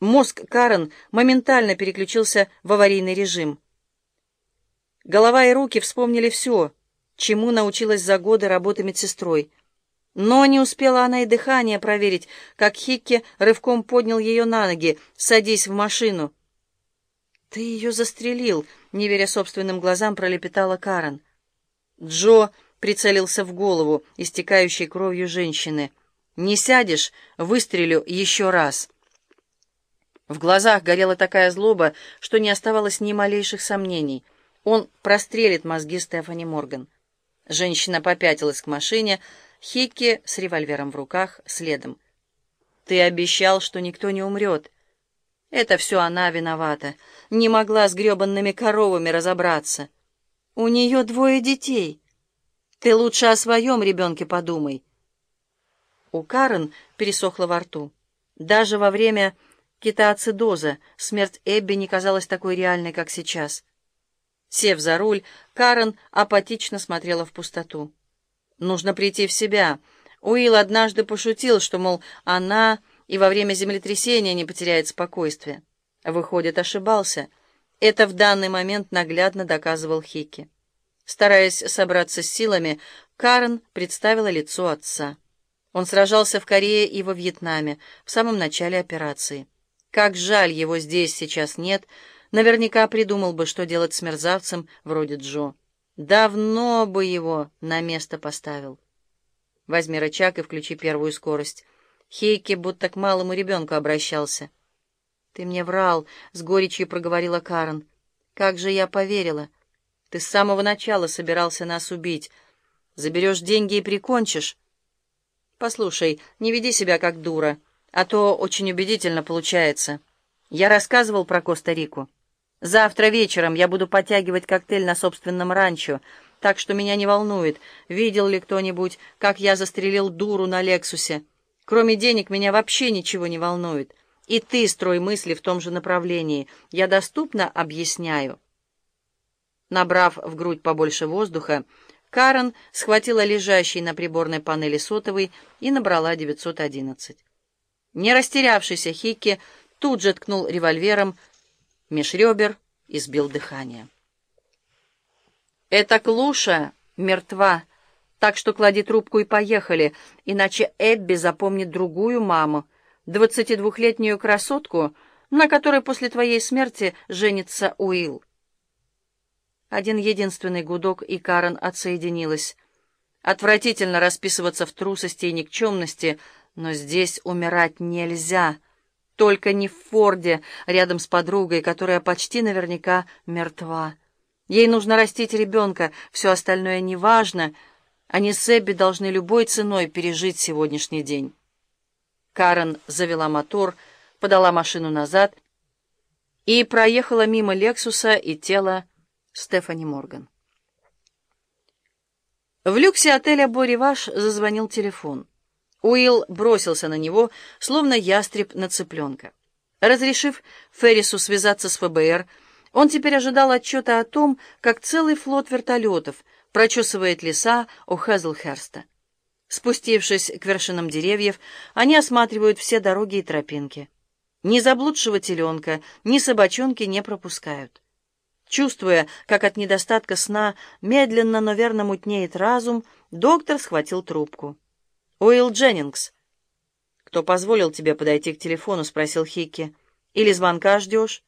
Мозг Карен моментально переключился в аварийный режим. Голова и руки вспомнили все, чему научилась за годы работы медсестрой. Но не успела она и дыхание проверить, как Хикки рывком поднял ее на ноги. «Садись в машину!» «Ты ее застрелил!» — не веря собственным глазам, пролепетала Карен. Джо прицелился в голову, истекающей кровью женщины. «Не сядешь, выстрелю еще раз!» В глазах горела такая злоба, что не оставалось ни малейших сомнений. Он прострелит мозги Стефани Морган. Женщина попятилась к машине, Хикки с револьвером в руках следом. «Ты обещал, что никто не умрет». Это все она виновата. Не могла с гребанными коровами разобраться. У нее двое детей. Ты лучше о своем ребенке подумай. У Карен пересохло во рту. Даже во время кетоацидоза смерть Эбби не казалась такой реальной, как сейчас. Сев за руль, Карен апатично смотрела в пустоту. Нужно прийти в себя. Уилл однажды пошутил, что, мол, она и во время землетрясения не потеряет спокойствие. Выходит, ошибался. Это в данный момент наглядно доказывал Хикки. Стараясь собраться с силами, Карен представила лицо отца. Он сражался в Корее и во Вьетнаме в самом начале операции. Как жаль, его здесь сейчас нет. Наверняка придумал бы, что делать с мерзавцем вроде Джо. Давно бы его на место поставил. Возьми рычаг и включи первую скорость. Хейки будто к малому ребенку обращался. «Ты мне врал», — с горечью проговорила Карен. «Как же я поверила. Ты с самого начала собирался нас убить. Заберешь деньги и прикончишь». «Послушай, не веди себя как дура» а то очень убедительно получается. Я рассказывал про Коста-Рику. Завтра вечером я буду подтягивать коктейль на собственном ранчо, так что меня не волнует, видел ли кто-нибудь, как я застрелил дуру на Лексусе. Кроме денег меня вообще ничего не волнует. И ты строй мысли в том же направлении. Я доступно объясняю. Набрав в грудь побольше воздуха, Карен схватила лежащий на приборной панели сотовый и набрала 911. Не растерявшийся Хикки тут же ткнул револьвером меж и сбил дыхание. «Эта клуша мертва, так что клади трубку и поехали, иначе Эбби запомнит другую маму, двадцатидвухлетнюю красотку, на которой после твоей смерти женится Уилл». Один единственный гудок, и Карен отсоединилась. Отвратительно расписываться в трусости и никчемности — но здесь умирать нельзя. Только не в Форде, рядом с подругой, которая почти наверняка мертва. Ей нужно растить ребенка, все остальное неважно. Они с Эбби должны любой ценой пережить сегодняшний день. Карен завела мотор, подала машину назад и проехала мимо Лексуса и тела Стефани Морган. В люксе отеля «Бориваш» зазвонил телефон. Уилл бросился на него, словно ястреб на цыпленка. Разрешив Феррису связаться с ФБР, он теперь ожидал отчета о том, как целый флот вертолетов прочесывает леса у Хезлхерста. Спустившись к вершинам деревьев, они осматривают все дороги и тропинки. Ни заблудшего теленка, ни собачонки не пропускают. Чувствуя, как от недостатка сна медленно, но верно мутнеет разум, доктор схватил трубку. «Уилл Дженнингс». «Кто позволил тебе подойти к телефону?» — спросил Хикки. «Или звонка ждешь?»